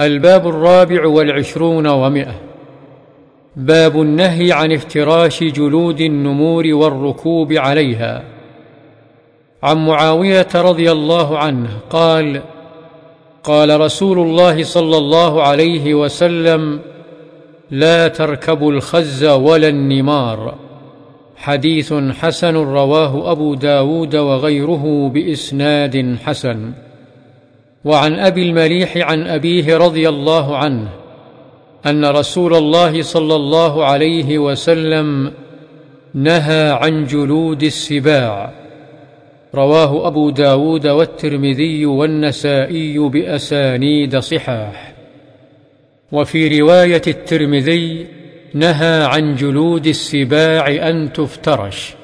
الباب الرابع والعشرون ومئة. باب النهي عن افتراش جلود النمور والركوب عليها. عن معاوية رضي الله عنه قال قال رسول الله صلى الله عليه وسلم لا تركبوا الخز ولا النمار. حديث حسن رواه أبو داود وغيره بإسناد حسن. وعن أبي المليح عن أبيه رضي الله عنه أن رسول الله صلى الله عليه وسلم نهى عن جلود السباع. رواه أبو داود والترمذي والنسائي بأسانيد صحاح. وفي رواية الترمذي نهى عن جلود السباع أن تفترش.